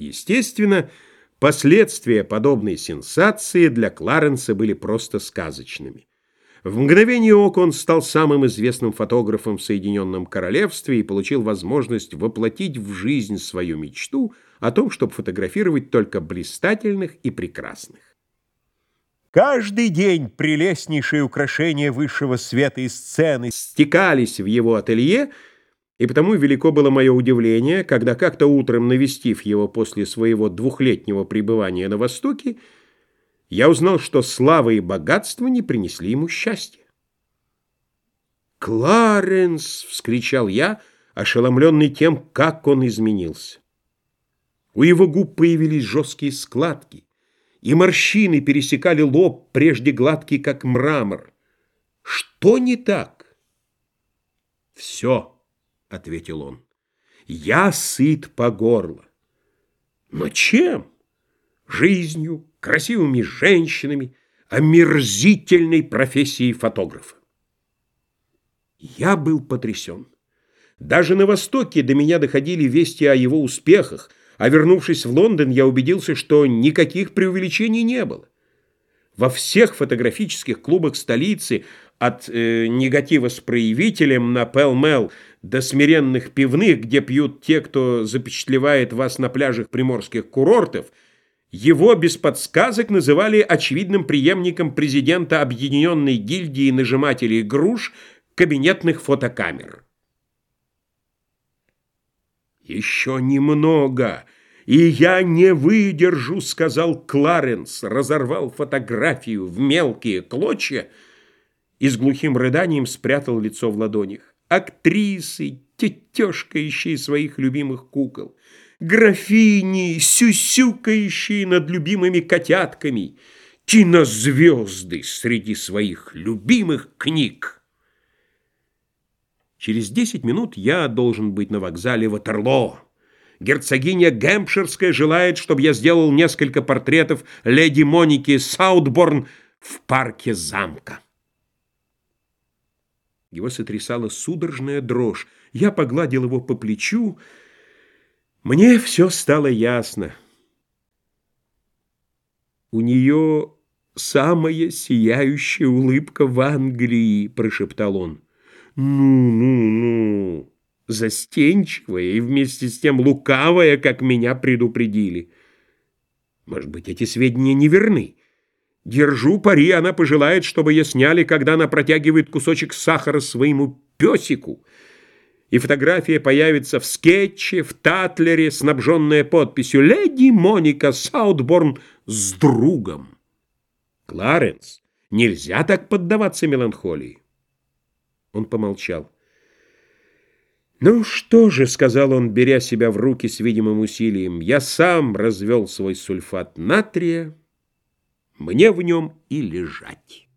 Естественно, последствия подобной сенсации для Кларенса были просто сказочными. В мгновение ока он стал самым известным фотографом в Соединенном Королевстве и получил возможность воплотить в жизнь свою мечту о том, чтобы фотографировать только блистательных и прекрасных. Каждый день прелестнейшие украшения высшего света и сцены стекались в его ателье, и потому велико было мое удивление, когда как-то утром, навестив его после своего двухлетнего пребывания на Востоке, я узнал, что слава и богатство не принесли ему счастья. «Кларенс!» — вскричал я, ошеломленный тем, как он изменился. У его губ появились жесткие складки, и морщины пересекали лоб, прежде гладкий, как мрамор. Что не так? «Все», — ответил он, — «я сыт по горло». «Но чем?» «Жизнью, красивыми женщинами, омерзительной профессией фотографа. Я был потрясен. Даже на Востоке до меня доходили вести о его успехах, а вернувшись в Лондон, я убедился, что никаких преувеличений не было. Во всех фотографических клубах столицы, от э, негатива с проявителем на Пэл-Мэл до смиренных пивных, где пьют те, кто запечатлевает вас на пляжах приморских курортов – его без подсказок называли очевидным преемником президента Объединенной гильдии нажимателей груш кабинетных фотокамер. «Еще немного, и я не выдержу», — сказал Кларенс, разорвал фотографию в мелкие клочья и с глухим рыданием спрятал лицо в ладонях. Актрисы, тетешкающие своих любимых кукол — графини, сюсюкающие над любимыми котятками, кинозвезды среди своих любимых книг. Через десять минут я должен быть на вокзале Ватерлоо. Герцогиня Гэмпширская желает, чтобы я сделал несколько портретов леди Моники Саутборн в парке замка. Его сотрясала судорожная дрожь. Я погладил его по плечу, мне все стало ясно. У нее самая сияющая улыбка в Англии, прошептал он. Ну, ну, ну, застенчивая и вместе с тем лукавая, как меня предупредили. Может быть, эти сведения неверны. Держу пари, она пожелает, чтобы ее сняли, когда она протягивает кусочек сахара своему песику — и фотография появится в скетче, в татлере, снабженная подписью «Леди Моника Саутборн с другом». Кларенс, нельзя так поддаваться меланхолии. Он помолчал. «Ну что же», — сказал он, беря себя в руки с видимым усилием, «я сам развел свой сульфат натрия, мне в нем и лежать».